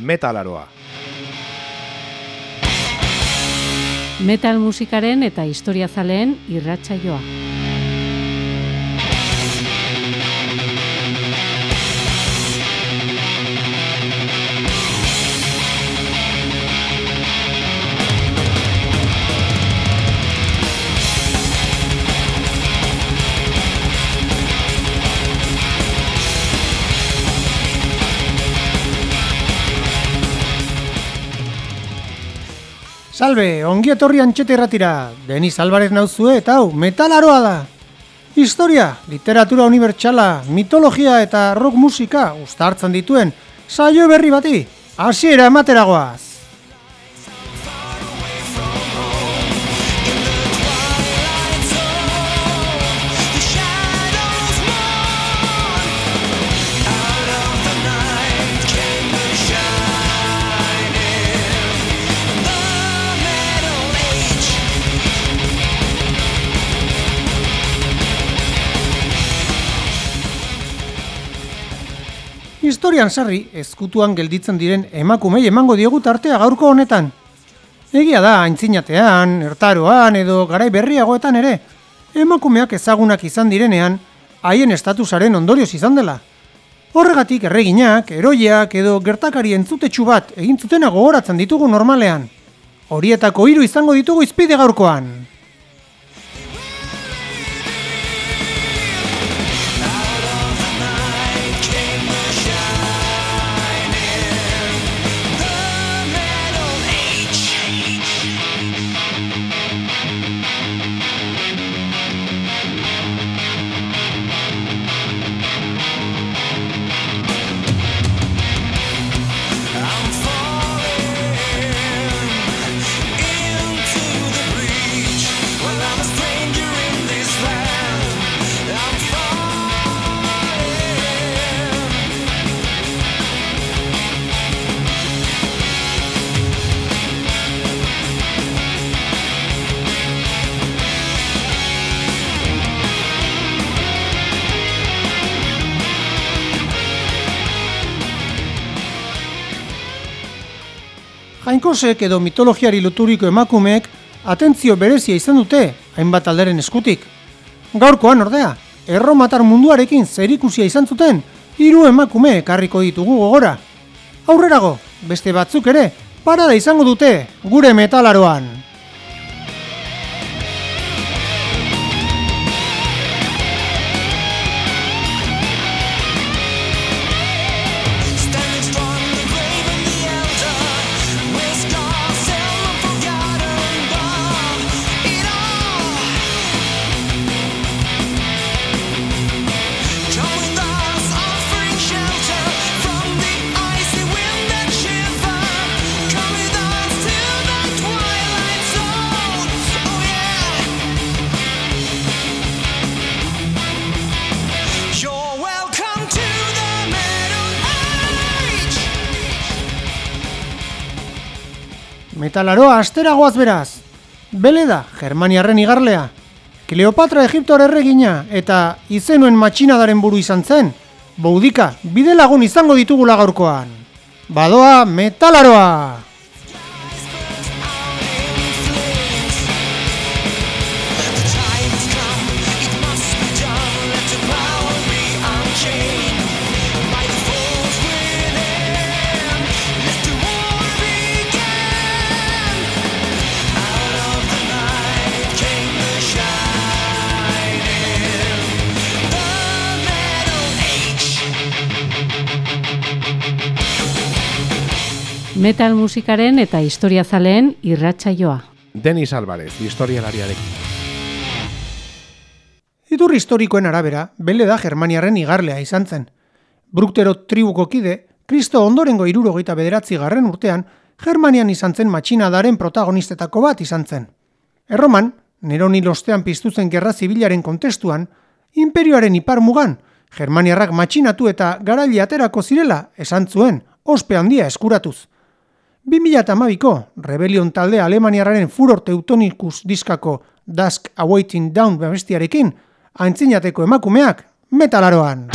metalaroa. Metal musikaren eta historia zaleen irratsaioa. Salve, ongi etorri antxete erratira. Deniz Alvarez nauzue eta hau, metalaroa da. Historia, literatura unibertsala, mitologia eta rock musika ustartzen dituen saio berri bati, hasiera emateragoaz. Historian sarri, ezkutuan gelditzen diren emakumei emango diogu tartea gaurko honetan. Egia da, aintzinatean, ertaroan edo garai berriagoetan ere, emakumeak ezagunak izan direnean, haien estatusaren ondorioz izan dela. Horregatik erreginak, eroiak edo gertakari entzutetsu bat egin zutena gogoratzen ditugu normalean. Horietako hiru izango ditugu izpide gaurkoan. Jainkosek edo mitologiari loturiko emakumeek atentzio berezia izan dute hainbat alderen eskutik. Gaurkoan ordea, erromatar munduarekin zerikusia izan zuten hiru emakume ekarriko ditugu gogora. Aurrerago, beste batzuk ere, parada izango dute gure metalaroan. Metalaroa asteragoaz beraz. Beleda, Germaniarren igarlea. Kleopatra Egiptor erregina eta izenuen matxinadaren buru izan zen. Boudika, bide lagun izango ditugula gaurkoan. Badoa, metalaroa! Metal musikaren eta historia zaleen irratsaioa. Denis Alvarez, historialariarekin. Iturri historikoen arabera, Beleda Germaniarren igarlea izan zen. Bruktero tribuko kide, Kristo ondorengo irurogeita bederatzi garren urtean, Germanian izan zen matxinadaren protagonistetako bat izan zen. Erroman, Neroni lostean piztu zen gerra zibilaren kontestuan, imperioaren ipar mugan, Germaniarrak matxinatu eta garaili aterako zirela esan zuen, ospe handia eskuratuz. 2008ko rebelion talde Alemaniarraren furor teutonikus diskako Dusk Awaiting Down bestiarekin, antzinateko emakumeak metalaroan.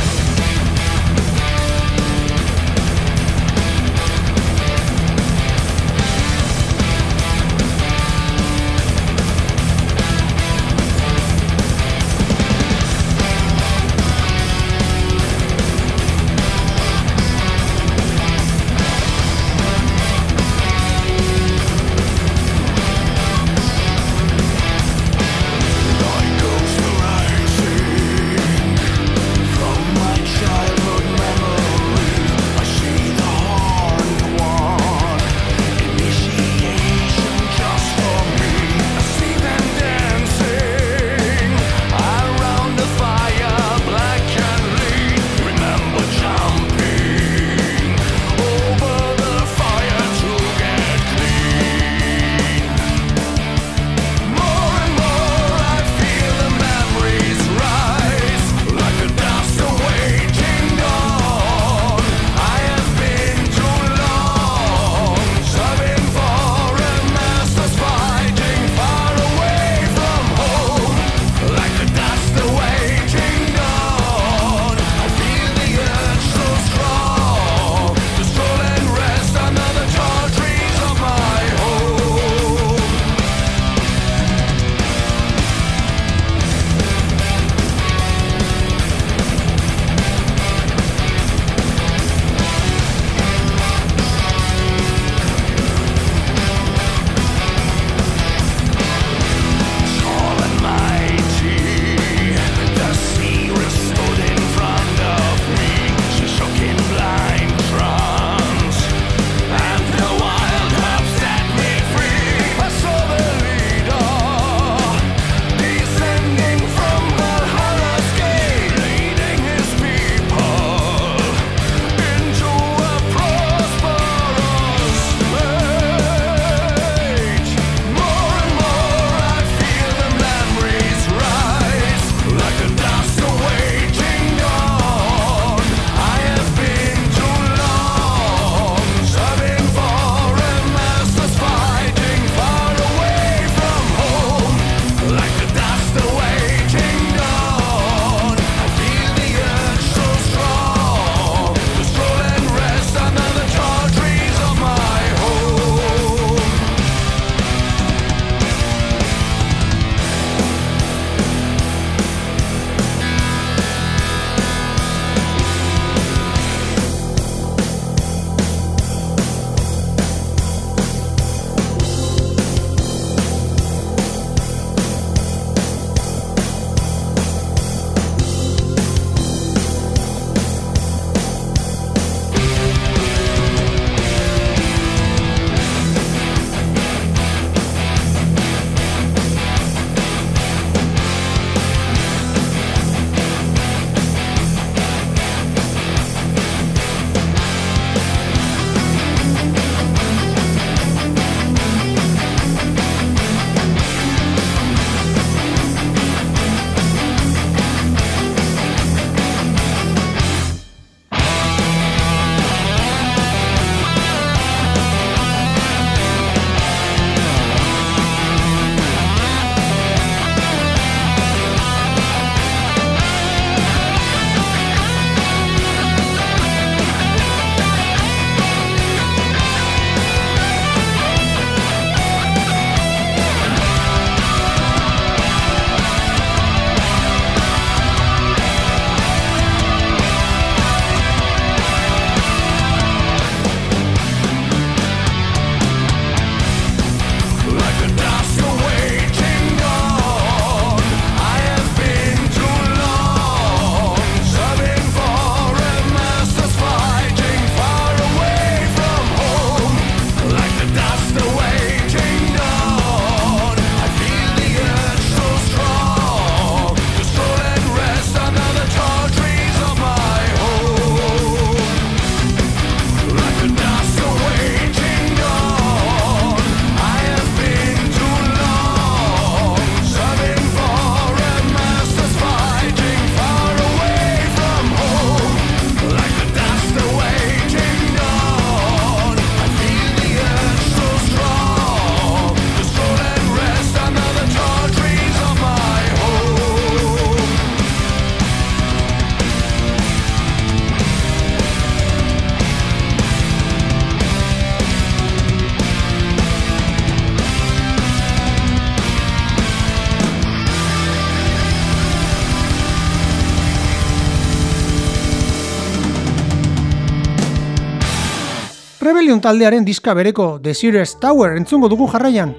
Taldearen diska bereko The Series Tower entzungo dugu jarraian.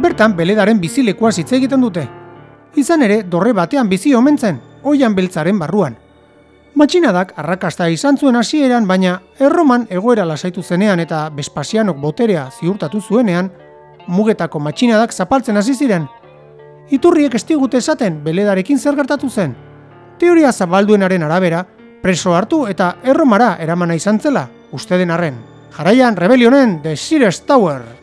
Bertan beledaren bizilekua hitz egiten dute. Izan ere, dorre batean bizi omen zen, oian beltzaren barruan. Matxinadak arrakasta izan zuen hasieran, baina erroman egoera lasaitu zenean eta Vespasianok boterea ziurtatu zuenean, mugetako matxinadak zapaltzen hasi ziren. Iturriek ez digute esaten beledarekin zer gertatu zen. Teoria zabalduenaren arabera, preso hartu eta erromara eramana izan zela, uste den arren. Jarraian Rebellionen The Sears Tower.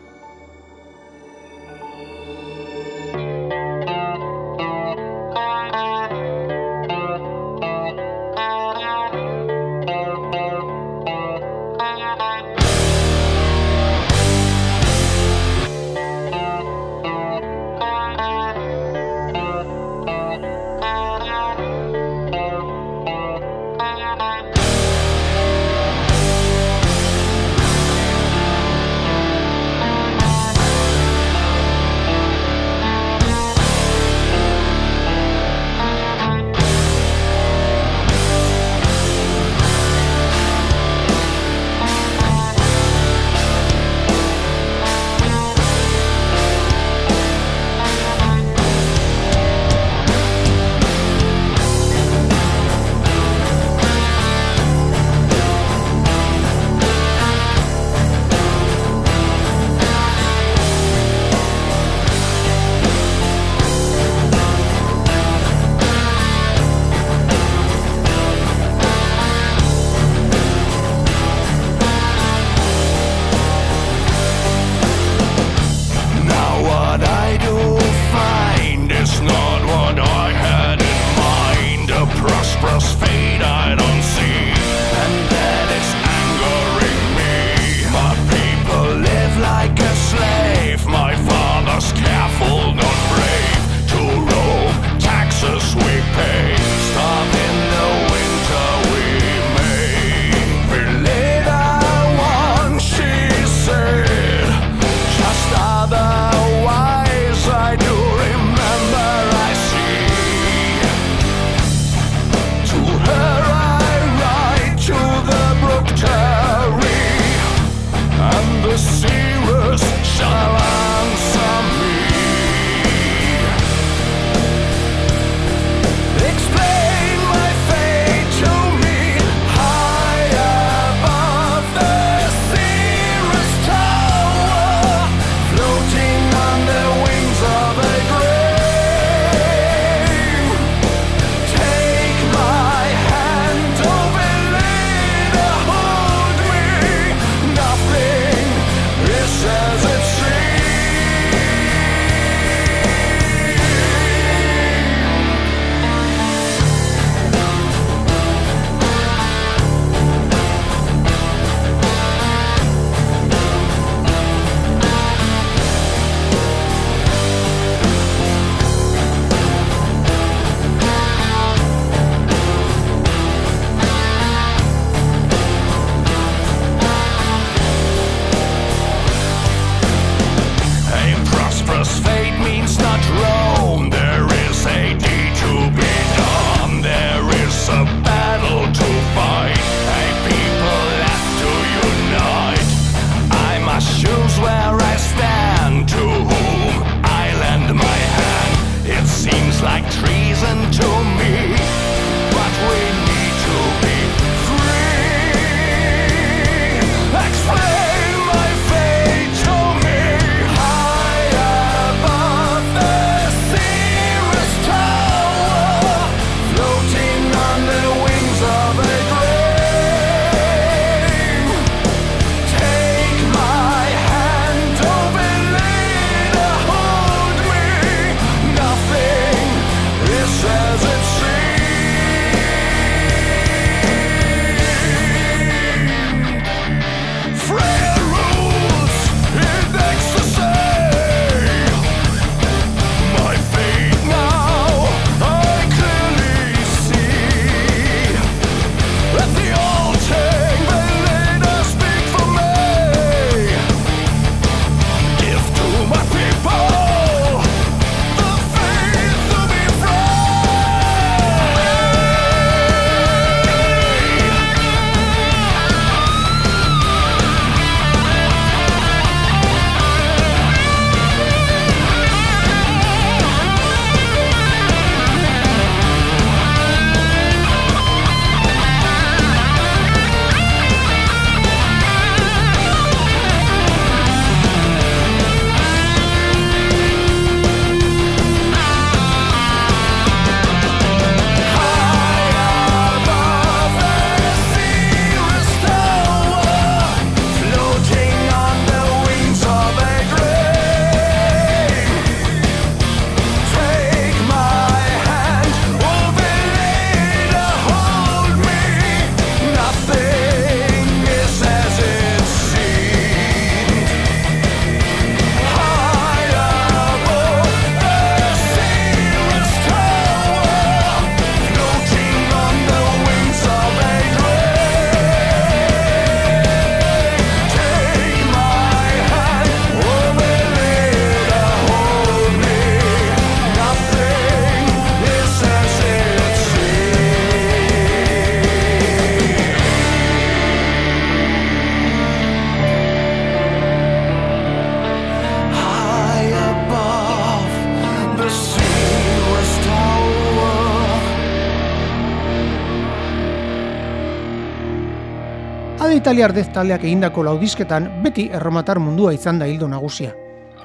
Italiar dez taldeak egindako laudizketan beti erromatar mundua izan da hildo nagusia.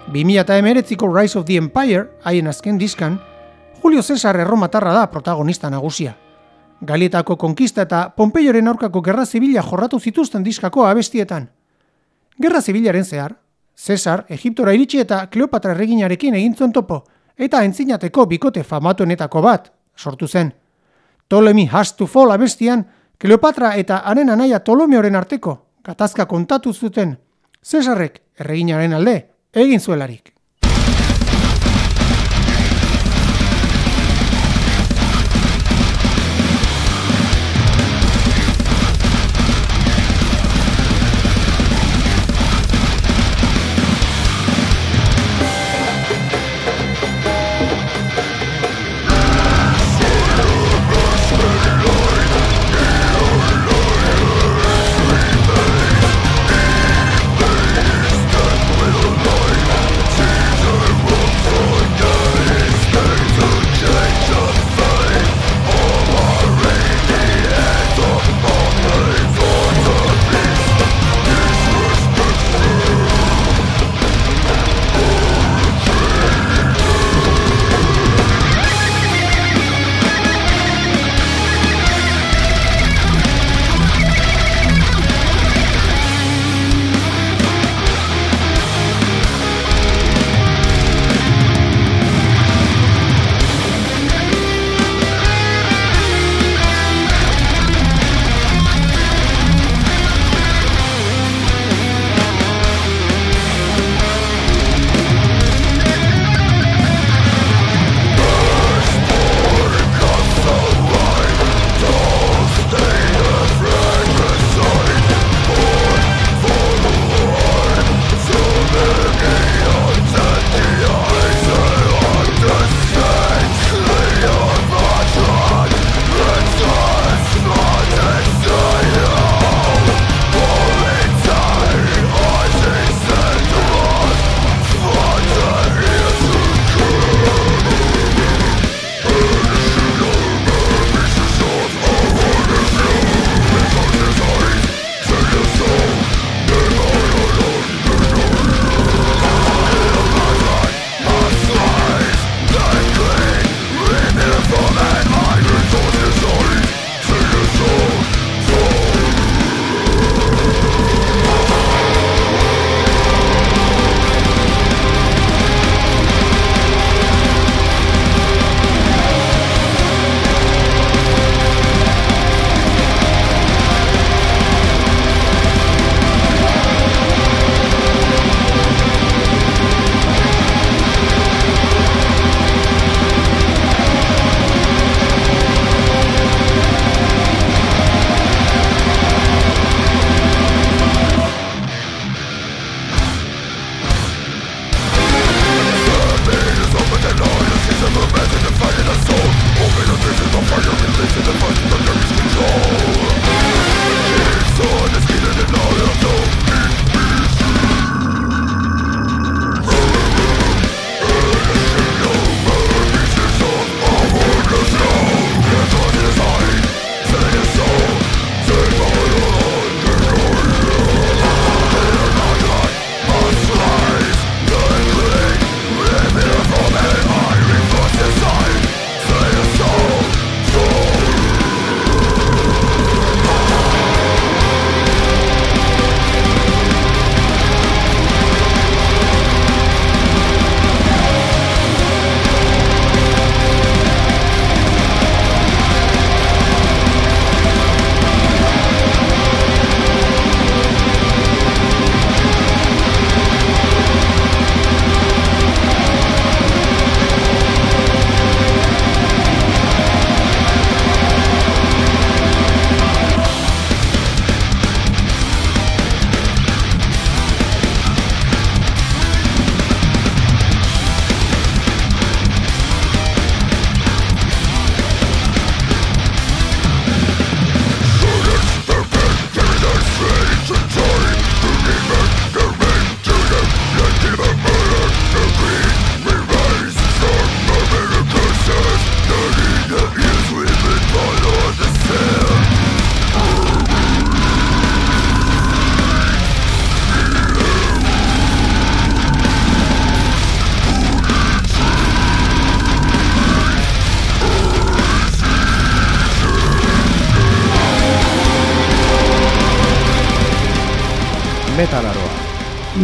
2008ko Rise of the Empire, haien azken diskan, Julio Cesar erromatarra da protagonista nagusia. Galietako konkista eta Pompeioren aurkako gerra zibila jorratu zituzten diskako abestietan. Gerra zibilaren zehar, Cesar, Egiptora iritsi eta Kleopatra erreginarekin egin zuen topo, eta entzinateko bikote famatuenetako bat, sortu zen. Ptolemy has to fall abestian, Kleopatra eta haren anaia Ptolomeoren arteko, gatazka kontatu zuten, Cesarrek erreginaren alde, egin zuelarik.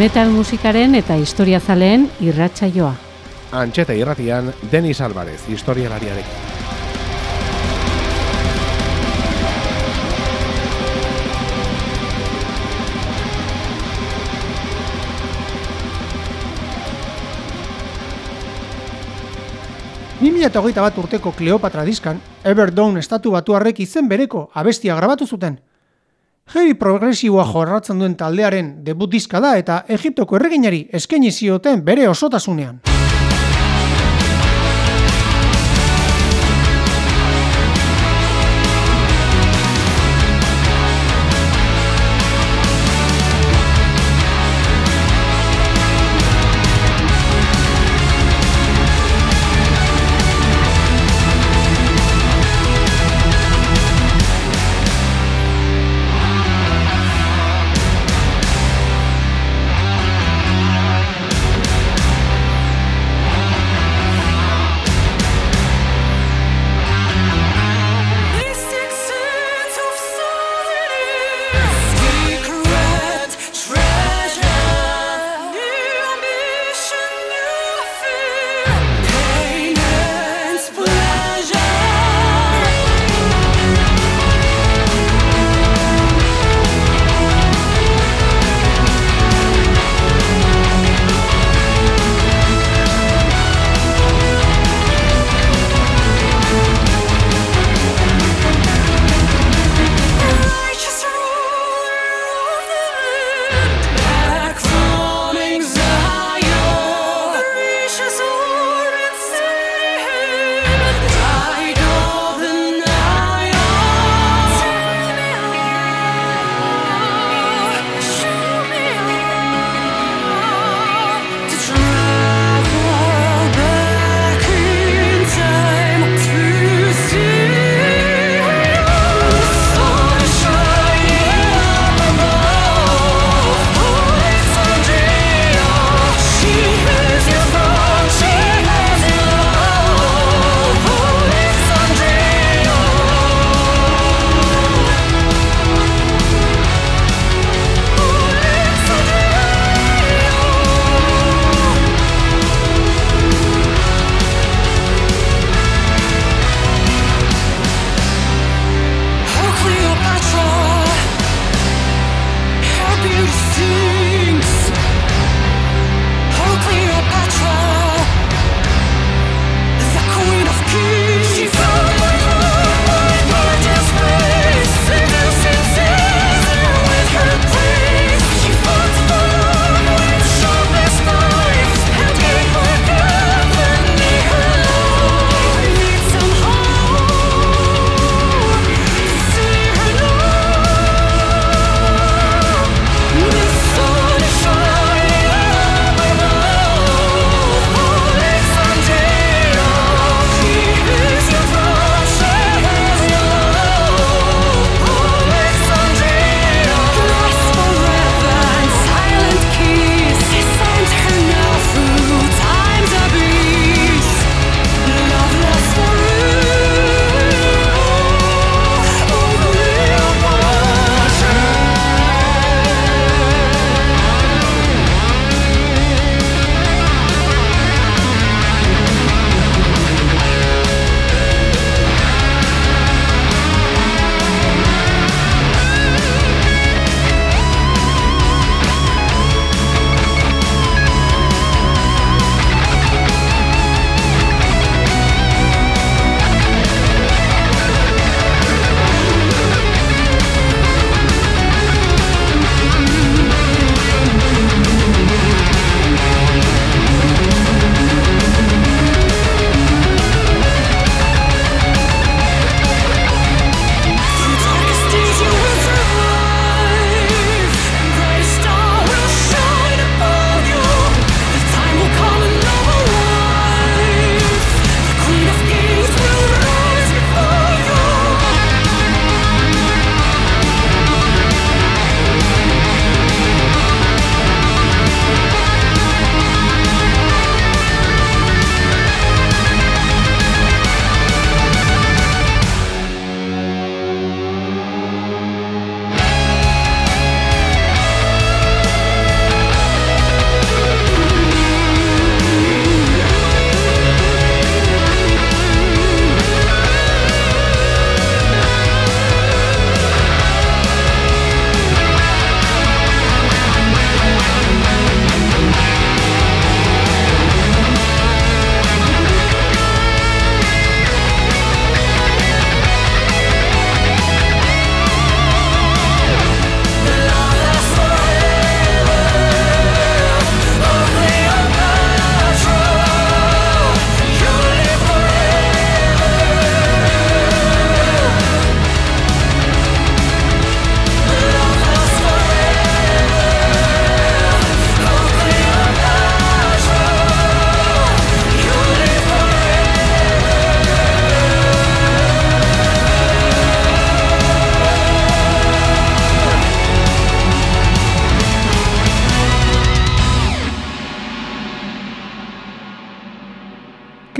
Metal musikaren eta historiazaleen irratsaioa. Antxeta irratian, Denis Alvarez, historialariarekin. eta hogeita bat urteko Kleopatra diskan, Everdown estatu batuarrek izen bereko abestia grabatu zuten. Heavy progresiboa jorratzen duen taldearen debut diska da eta Egiptoko erreginari eskaini zioten bere osotasunean.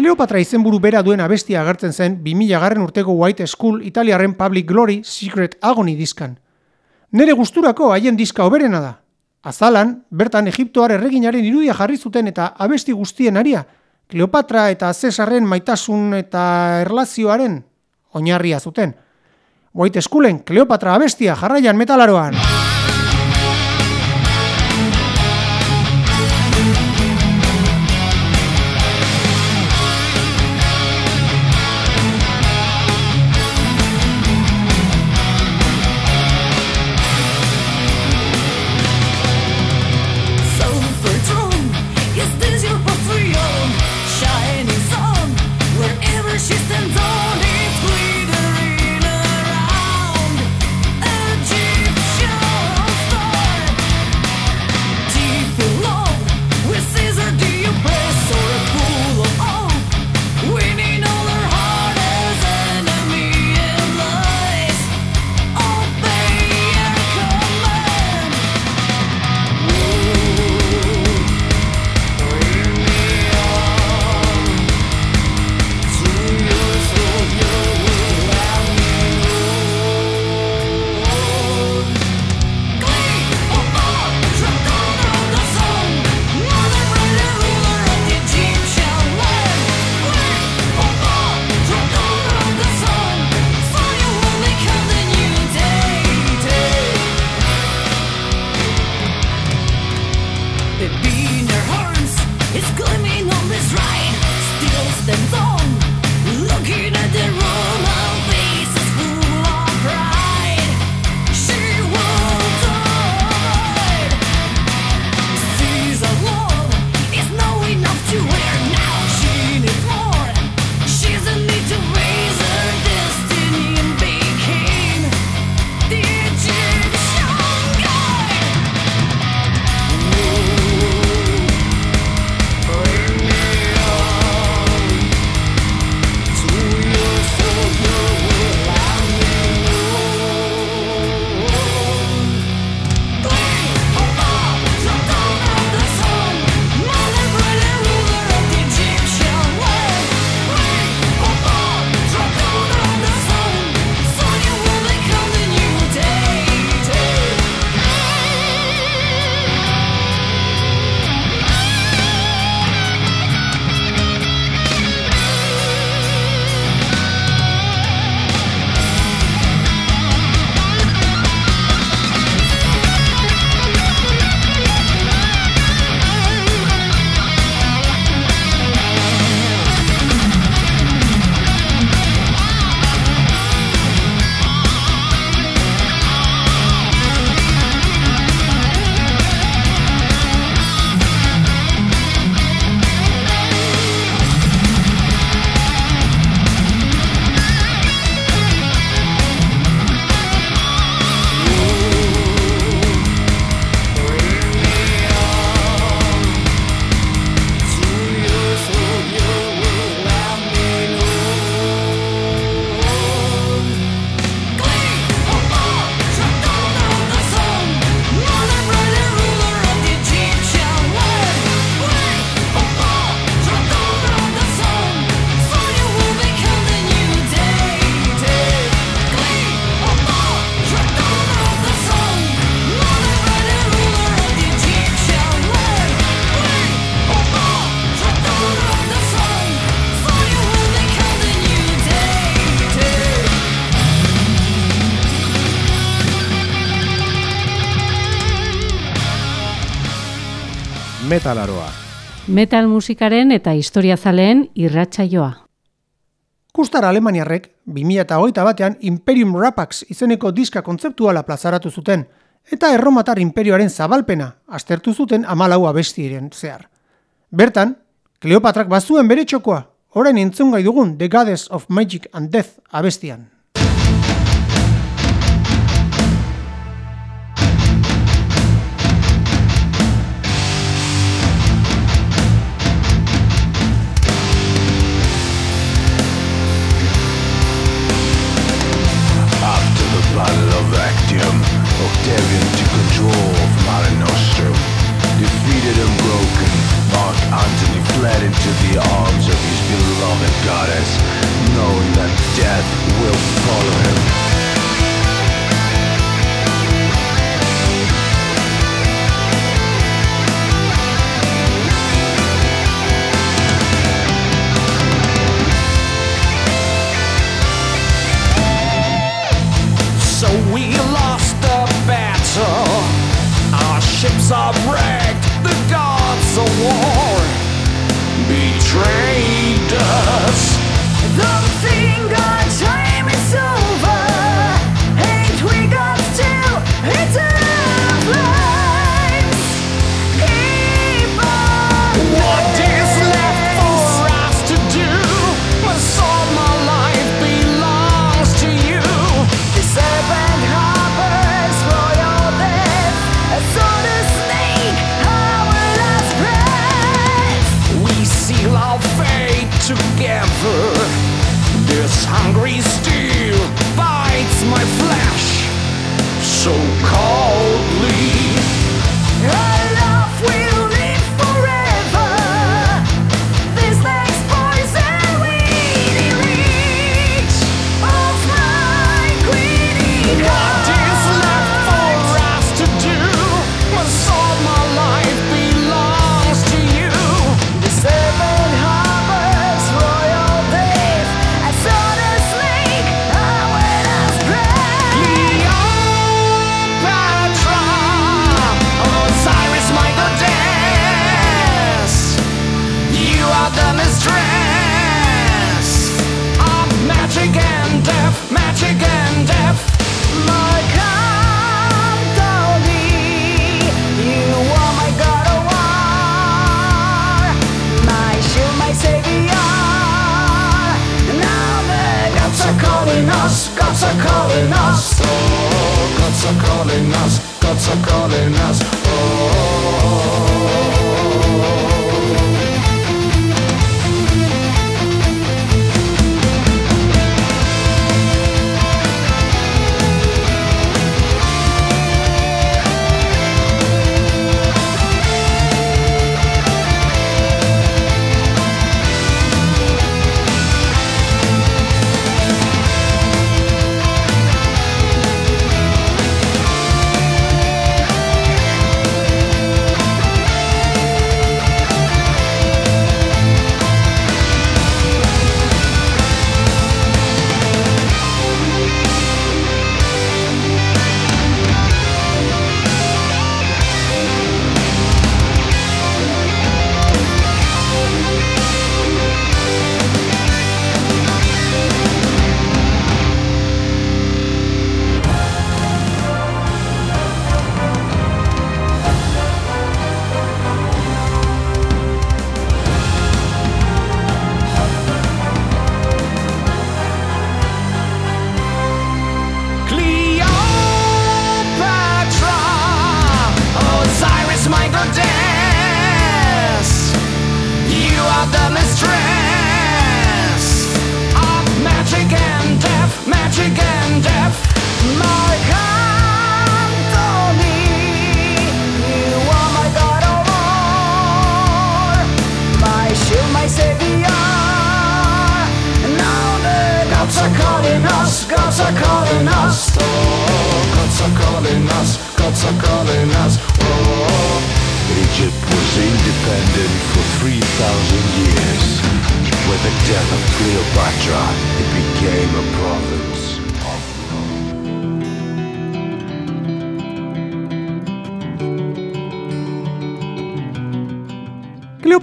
Kleopatra izenburu bera duen abestia agertzen zen 2000 garren urteko White School Italiaren Public Glory Secret Agony diskan. Nere gusturako haien diska oberena da. Azalan, bertan Egiptoar erreginaren irudia jarri zuten eta abesti guztien aria, Kleopatra eta Cesarren maitasun eta erlazioaren oinarria zuten. White Schoolen Kleopatra abestia jarraian metalaroan. Metalaroa. Metal musikaren eta historiazaleen irratsaioa. Kustar Alemaniarrek 2008 batean Imperium Rapax izeneko diska kontzeptuala plazaratu zuten, eta erromatar imperioaren zabalpena aztertu zuten amalau abestiren zehar. Bertan, Kleopatrak bazuen bere txokoa, orain entzun gai dugun The Goddess of Magic and Death abestian. to the arms of his beloved goddess, knowing that death will follow him. So we lost the battle. Our ships are wrecked.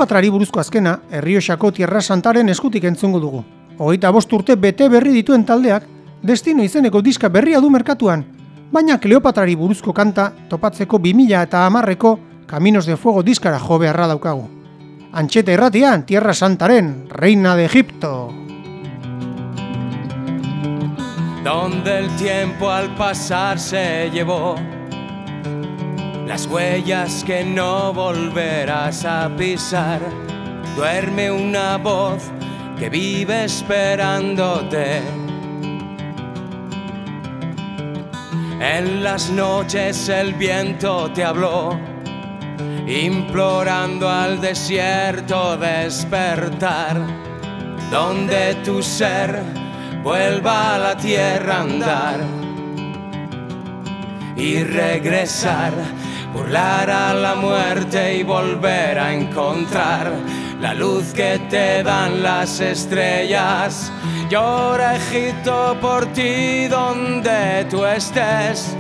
Kleopatrari buruzko azkena, Errioxako Tierra Santaren eskutik entzungo dugu. Hogeita bost urte bete berri dituen taldeak, destino izeneko diska berria du merkatuan, baina Kleopatrari buruzko kanta topatzeko 2000 eta amarreko Caminos de Fuego diskara jo beharra daukagu. Antxeta irratian, Tierra Santaren, Reina de Egipto. donde el tiempo al pasar se llevó las huellas que no volverás a pisar. Duerme una voz que vive esperándote. En las noches el viento te habló, implorando al desierto despertar, donde tu ser vuelva a la tierra andar y regresar, burlar a la muerte y volver a encontrar la luz que te dan las estrellas. Llora Egipto por ti donde tú estés.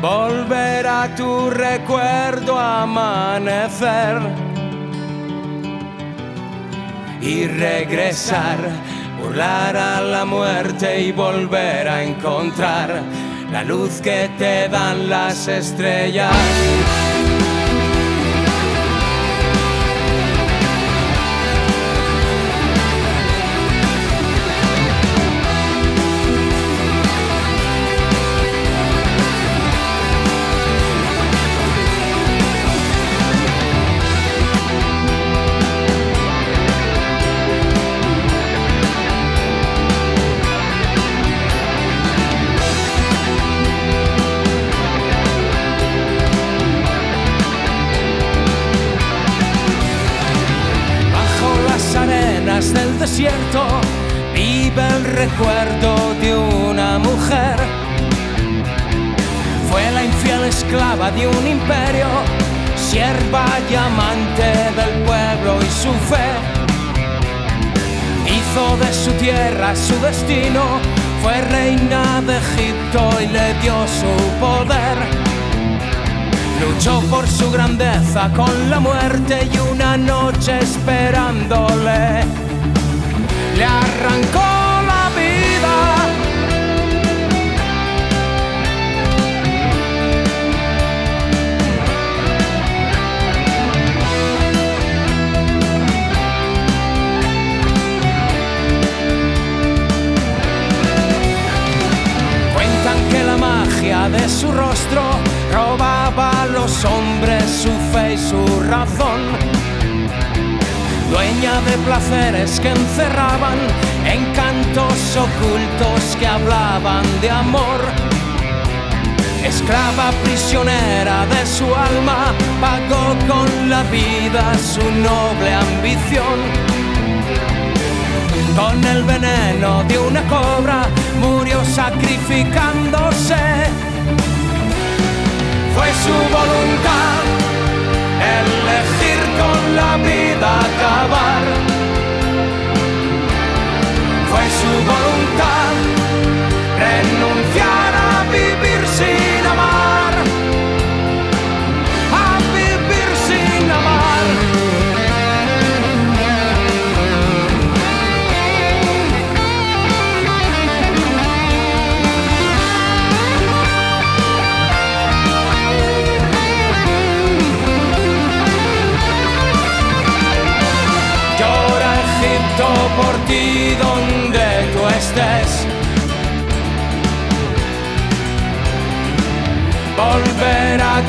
Volver a tu recuerdo amanecer y regresar, burlar a la muerte y volver a encontrar la luz que te dan las estrellas. Vive el recuerdo de una mujer. Fue la infiel esclava de un imperio, sierva y amante del pueblo y su fe. Hizo de su tierra su destino, fue reina de Egipto y le dio su poder. Luchó por su grandeza con la muerte y una noche esperándole le arrancó la vida. Cuentan que la magia de su rostro robaba a los hombres su fe y su razón. Dueña de placeres que encerraban encantos ocultos que hablaban de amor. Esclava prisionera de su alma, pagó con la vida su noble ambición. Con el veneno de una cobra murió sacrificándose. Fue su voluntad elegir con la vida acabar. Fue su voluntad renunciar a vivir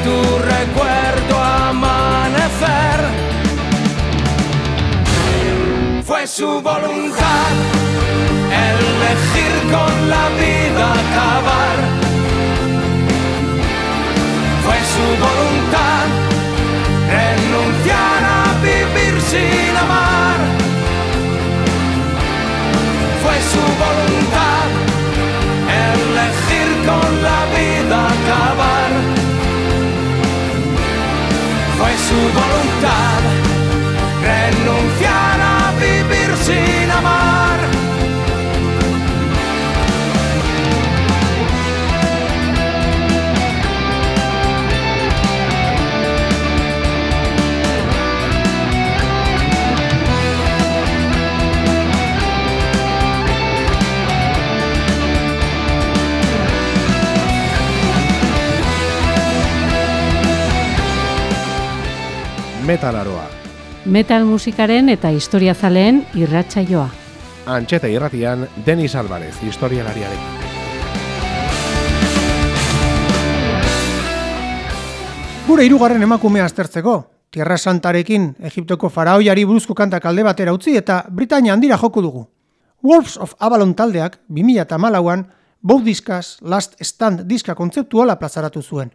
tu recuerdo amanecer. Fue su voluntad elegir con la vida acabar. Fue su voluntad renunciar a vivir sin amar. Fue su voluntad su voluntad renunciar a vivir sin amar. Metalaroa. Metal musikaren eta historiazaleen irratsaioa. Antxeta irratian, Denis Alvarez, historialariarekin. Gure hirugarren emakumea aztertzeko, Tierra Santarekin Egiptoko faraoiari buruzko kantak alde batera utzi eta Britania handira joko dugu. Wolves of Avalon taldeak 2008an Bow Discas Last Stand diska kontzeptuala plazaratu zuen.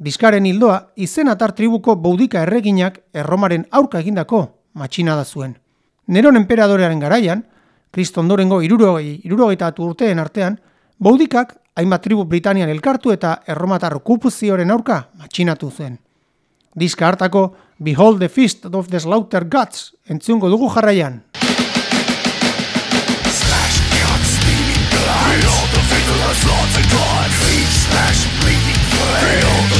Bizkaren hildoa izenatar tribuko boudika erreginak erromaren aurka egindako matxinada zuen. Neron emperadorearen garaian, kristondorengo irurogei, irurogeita urteen artean, boudikak hainbat tribu Britanian elkartu eta erromatar okupuzioaren aurka matxinatu zen. Diska hartako Behold the Fist of the Slaughter Gods entzungo dugu jarraian. Slash guts, bleeding blood. of the Slaughter assaults and gods. Slash bleeding blood. Behold the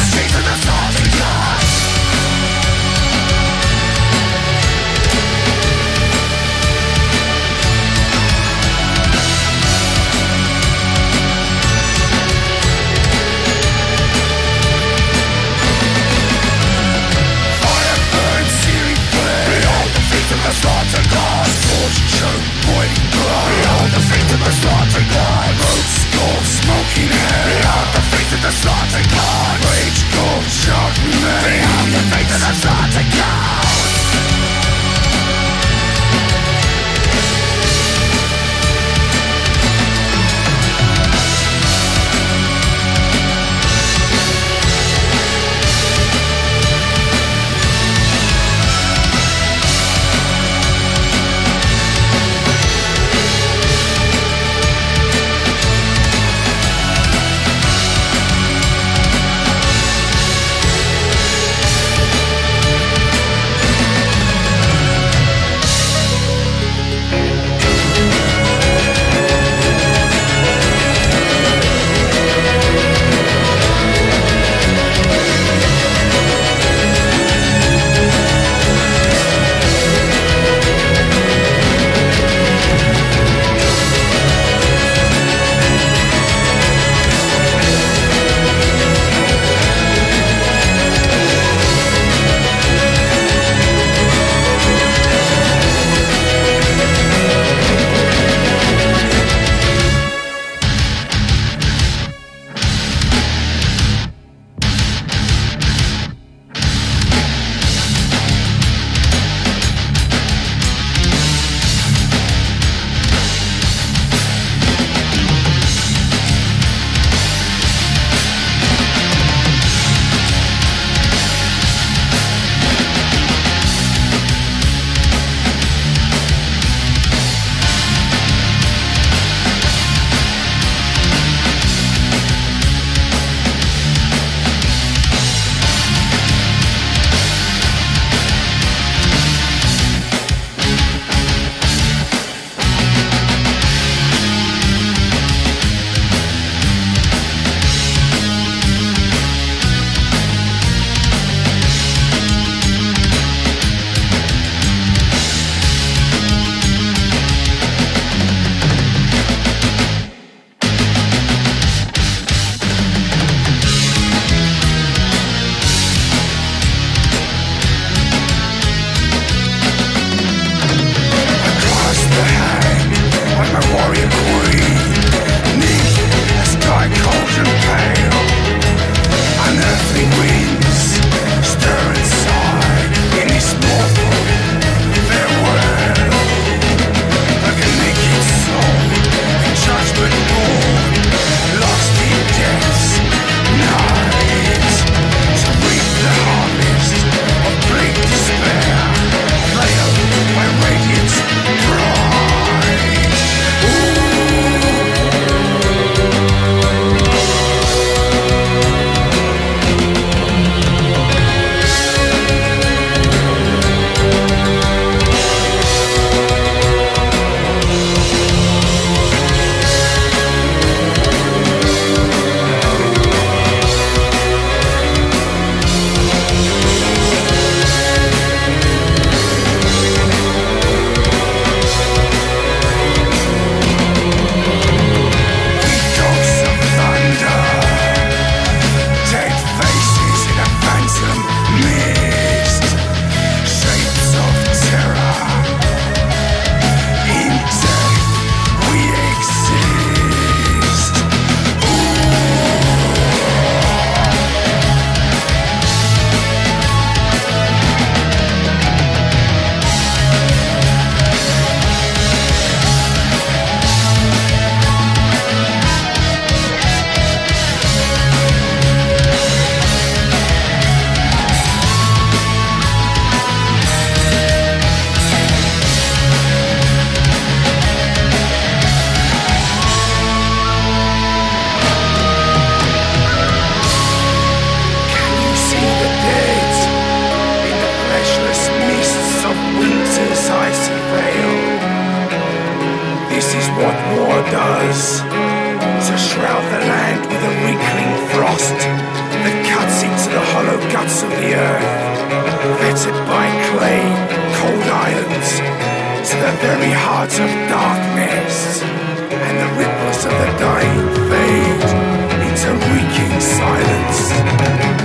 to the slaughter god Fortune pointing blood Behold the fate of the slaughter god Roots gold smoking hair the fate of the slaughter god Rage gold shock men Behold the faith in the slaughter god. This is what war does. To shroud the land with a wrinkling frost that cuts into the hollow guts of the earth, fettered by clay, cold irons, to the very heart of darkness. And the ripples of the dying fade into reeking silence.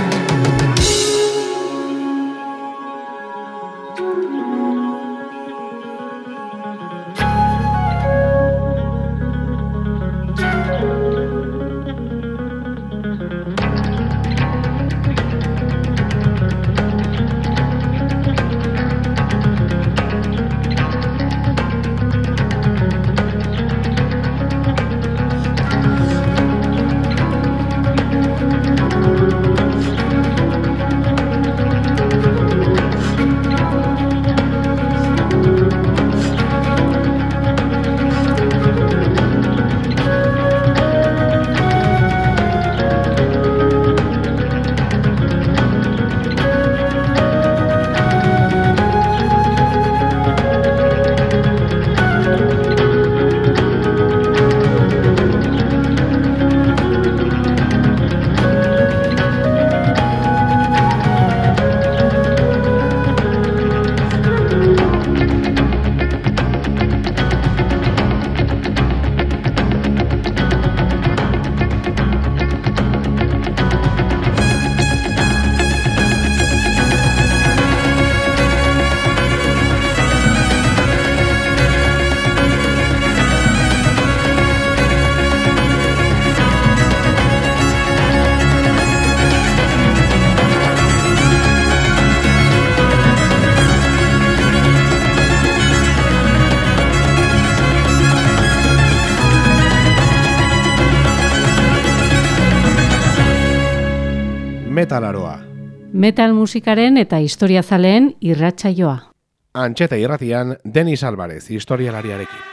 Metal musikaren eta historiazaleen irratsaioa. Antxeta irratian Denis Alvarez, historialariarekin.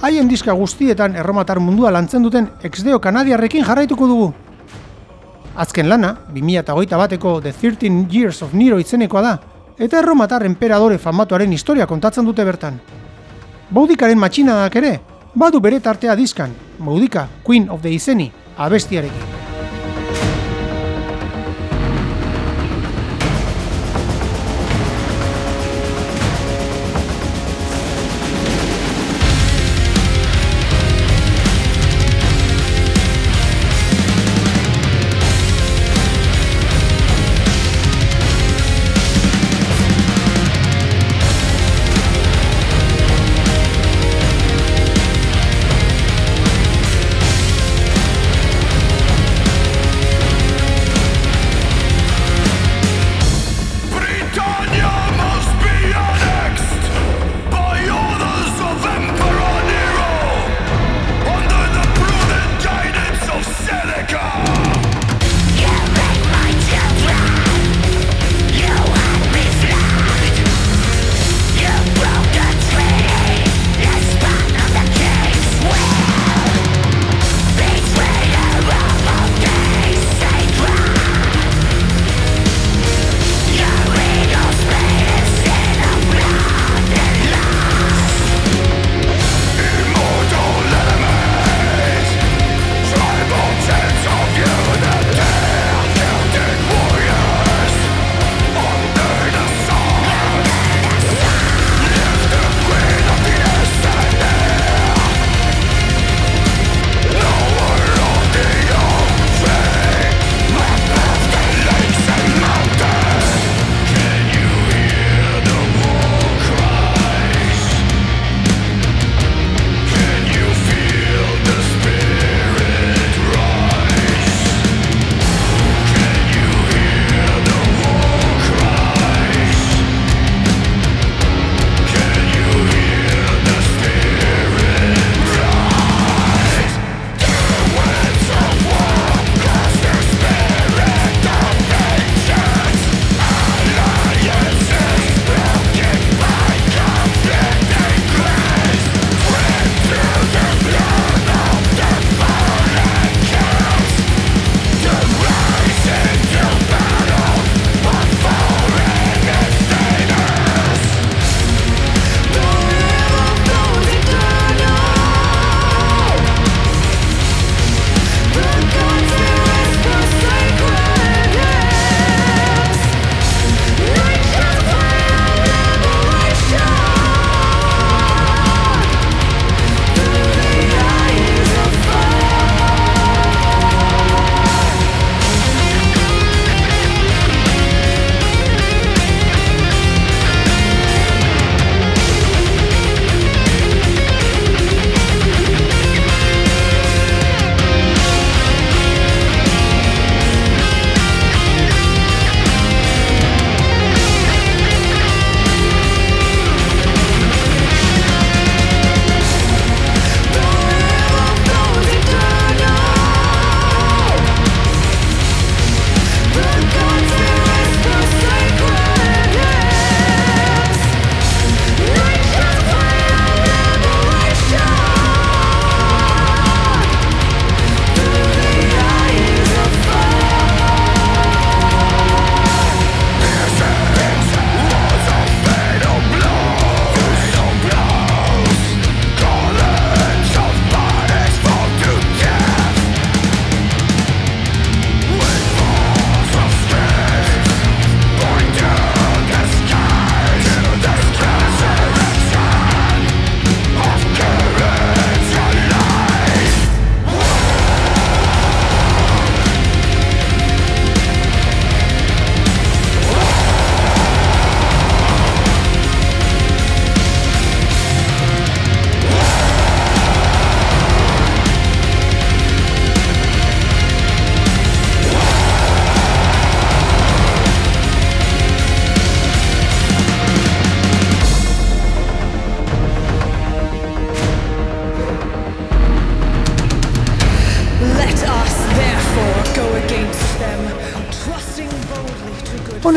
Haien diska guztietan erromatar mundua lantzen duten exdeo kanadiarrekin jarraituko dugu. Azken lana, 2008 bateko The 13 Years of Nero itzenekoa da, eta erromatar emperadore famatuaren historia kontatzen dute bertan. Baudikaren matxinadak ere, badu bere tartea diskan, Baudika, Queen of the Izeni, abestiarekin.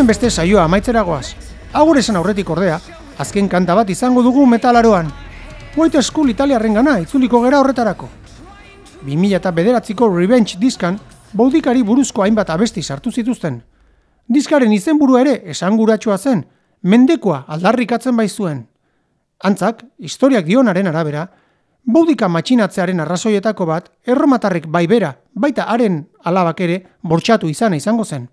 Horren beste saioa amaitzeragoaz. Agur esan aurretik ordea, azken kanta bat izango dugu metalaroan. White School Italiarrengana itzuliko gera horretarako. 2009ko Revenge diskan boudikari buruzko hainbat abesti sartu zituzten. Diskaren izenburua ere esanguratsua zen, mendekoa aldarrikatzen baizuen. Antzak, historiak dionaren arabera, boudika matxinatzearen arrazoietako bat, erromatarrek bai bera, baita haren alabak ere bortxatu izana izango zen.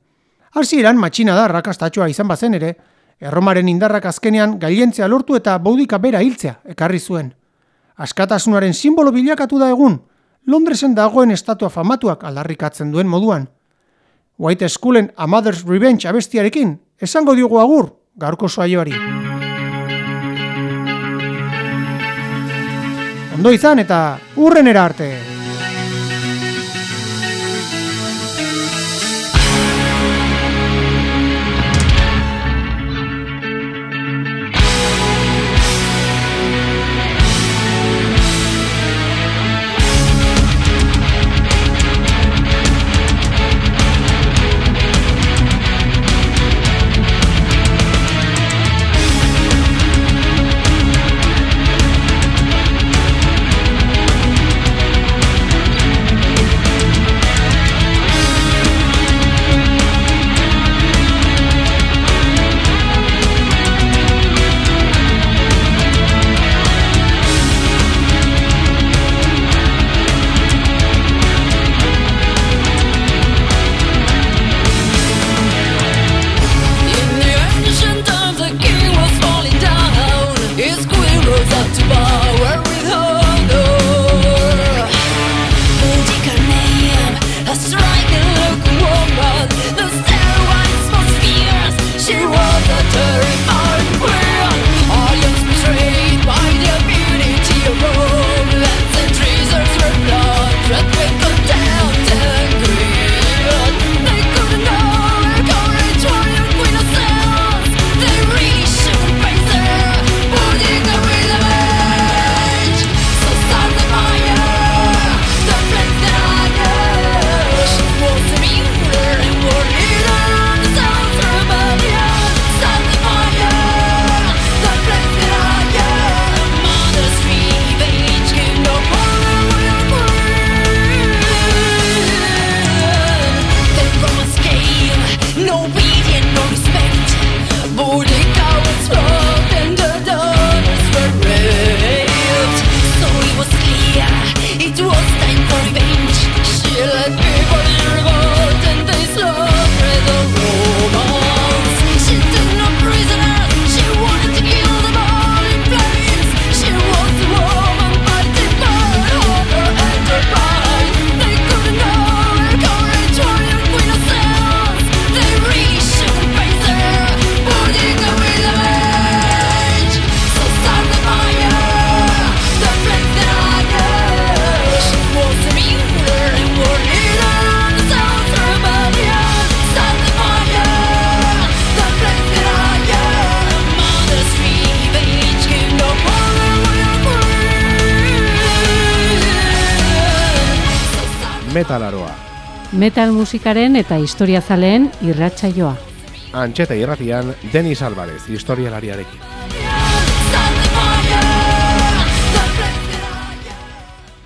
Hasieran matxina da rakastatxoa izan bazen ere, Erromaren indarrak azkenean gailentzea lortu eta baudika bera hiltzea ekarri zuen. Askatasunaren simbolo bilakatu da egun, Londresen dagoen estatua famatuak aldarrikatzen duen moduan. White Schoolen A Mother's Revenge abestiarekin, esango diogu agur, gaurko soaioari. Ondo izan eta urrenera arte! musikaren eta historiazaleen irratsaioa. Antxeta irratian, Denis Alvarez, historialariarekin.